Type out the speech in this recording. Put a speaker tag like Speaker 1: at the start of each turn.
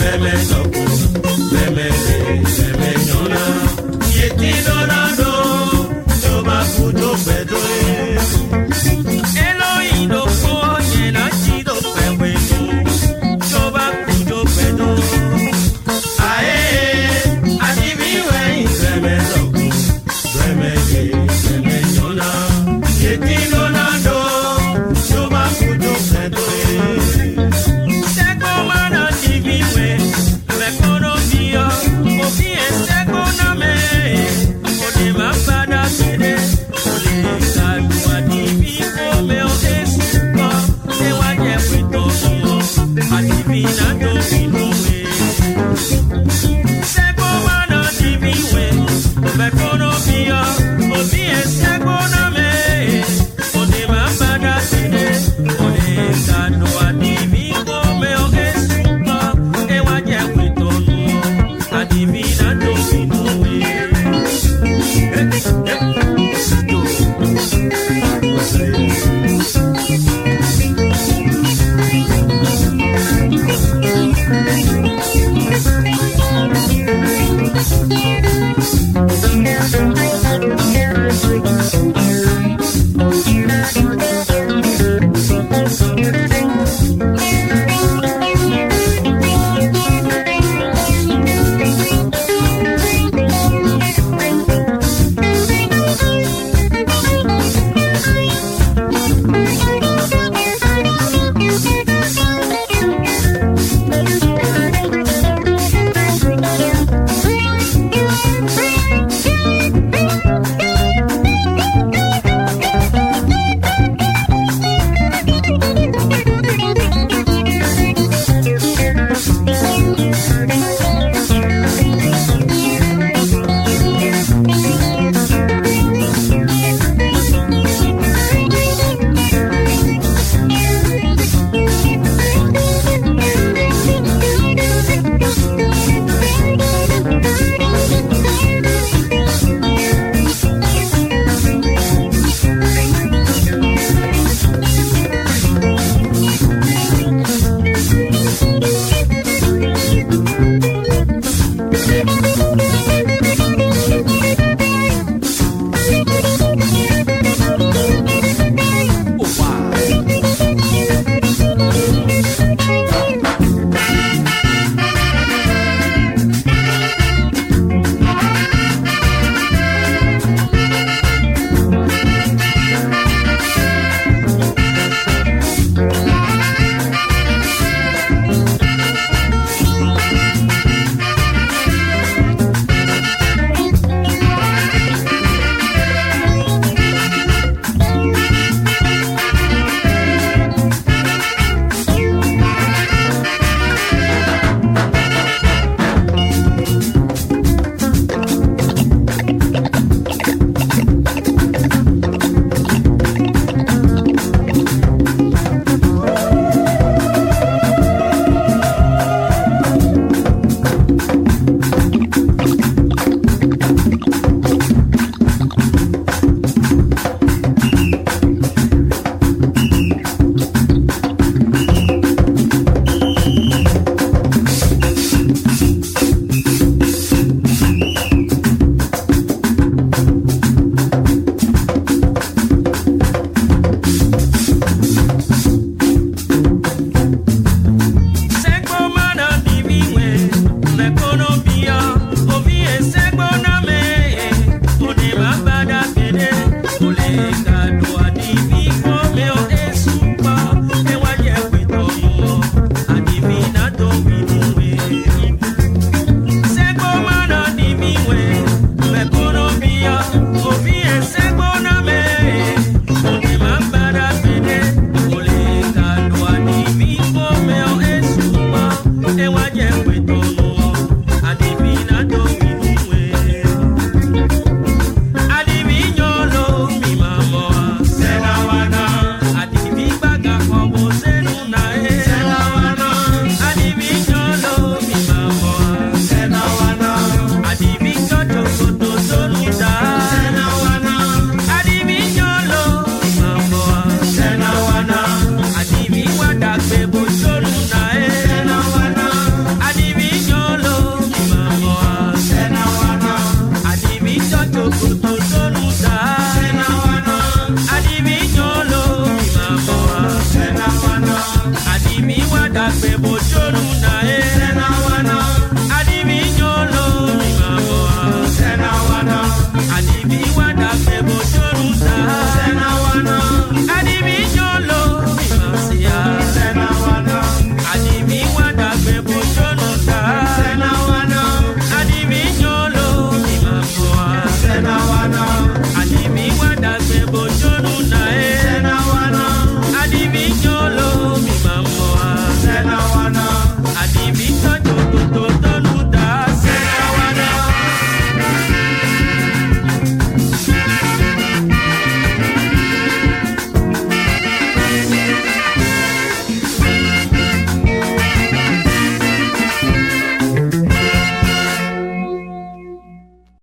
Speaker 1: se